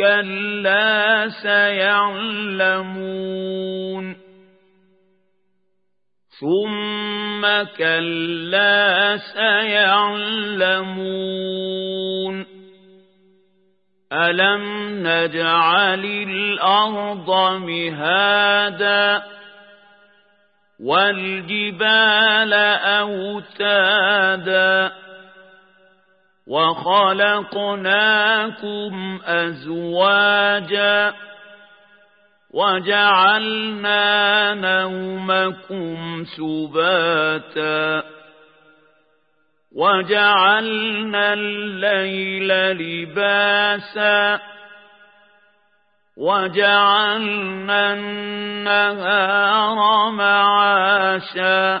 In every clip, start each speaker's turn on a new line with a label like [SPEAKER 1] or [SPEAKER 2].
[SPEAKER 1] كلا سيعلمون ثم كلا سيعلمون ألم نجعل الأرض مهادا والجبال أوتادا وخلقناكم أزواجا وجعلنا نومكم سباتا وجعلنا الليل لباسا وجعلنا النهار معاشا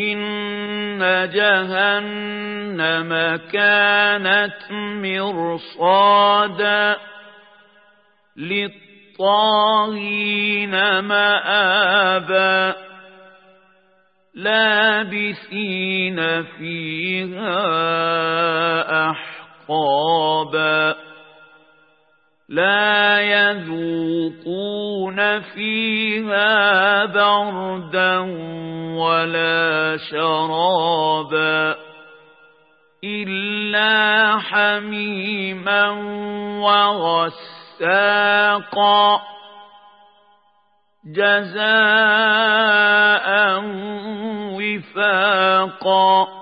[SPEAKER 1] إن جهنم كانت مرصادا للطاغين مآبا لابثين فيها أحقابا لا يذوقون فيها بردا ولا شرابا إلا حميما وغساقا جزاء وفاقا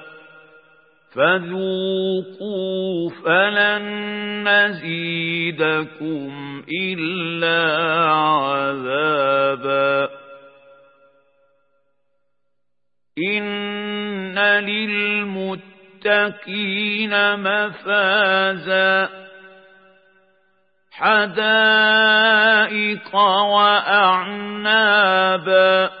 [SPEAKER 1] فذوقوا فلن نزيدكم إلا عذابا. إن للمتقين مفازا. حدائق وأعنابا.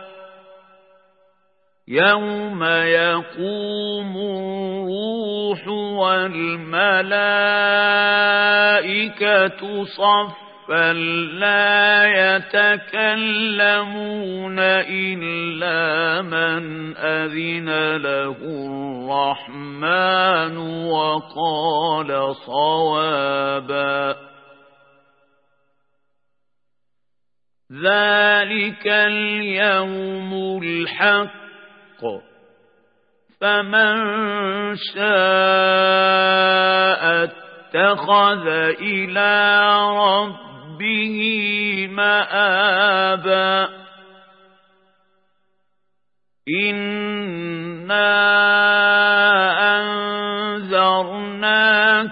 [SPEAKER 1] يوم يقوم الروح والملائكة صفا فلا يتكلمون إلا من أذن له الرحمن وقال صوابا ذلك اليوم الحق فمن شاء اتخذ إلى ربه مآبا. إنا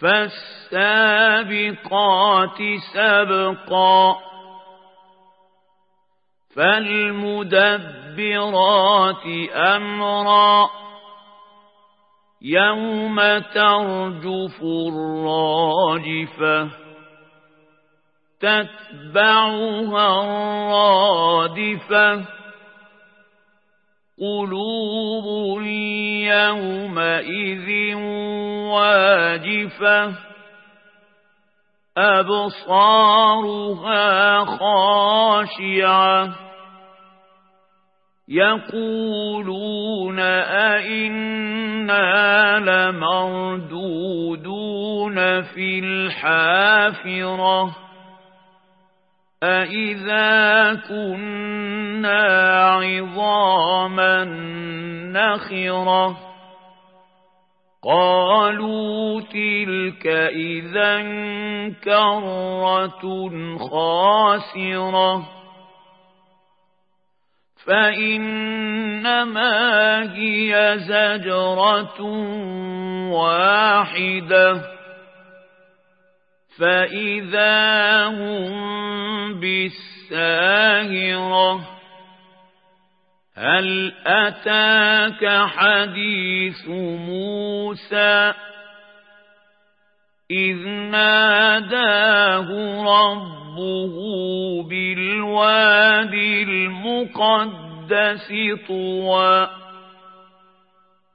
[SPEAKER 1] فالسابقات سبقا فالمدبرات أمرا يوم ترجف الراجفة تتبعها الرادفة قلوب يومئذ واجفة أبصارها خاشعة. يقولون أئنا لمردودون في الحافرة. أَإِذَا كُنَّا عِظَامًا نَخِرَةً قالوا تلك إذا كرة خاسرة فإنما هي زجرة واحدة فإذا هم بالساهرة هل أتاك حديث موسى إذ ناداه ربه بالوادي المقدس طوى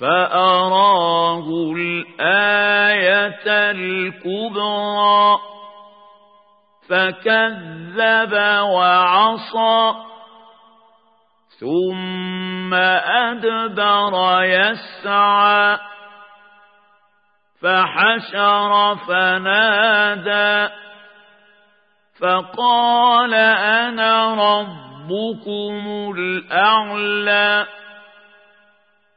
[SPEAKER 1] فأراه الآية الكبرى فكذب وعصى ثم أدبر يسعى فحشر فنادى فقال أنا ربكم الأعلى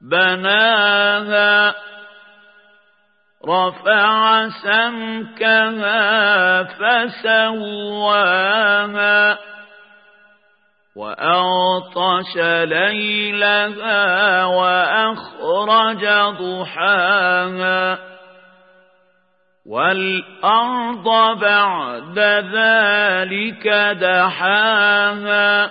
[SPEAKER 1] بناها رفع سمكها فسواها وأغطش ليلها وأخرج ضحاها. والأرض بعد ذلك دحاها.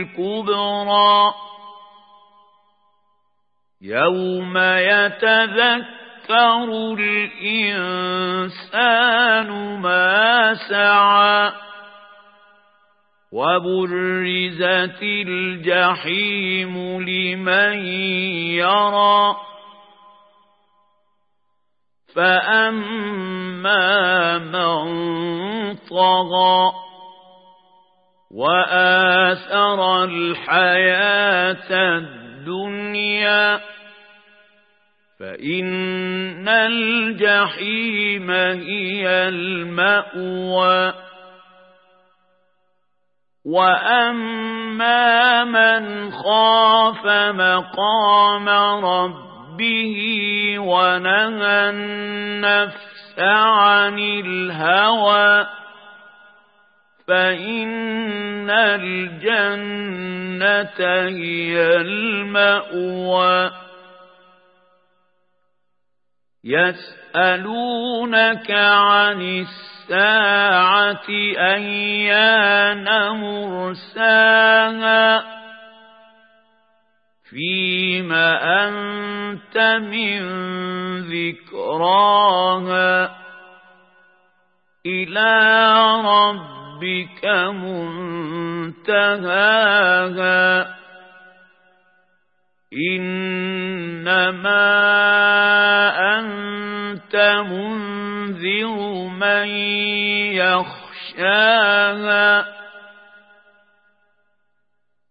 [SPEAKER 1] الكبرى. يوم يتذكر الإنسان ما سعى وبرزت الجحيم لمن يرى. فأما من طغى وآثر الحياة الدنيا. فإن الجحيم هي المأوى. وأما من خاف مقام ربه ونهى النفس عن الهوى فإن الجنة هي المأوى. يسألونك عن الساعة أيان مرساها. فيم أنت من ذكراها. إلى ربك منتهاها. إنما أنت منذر من يخشاها.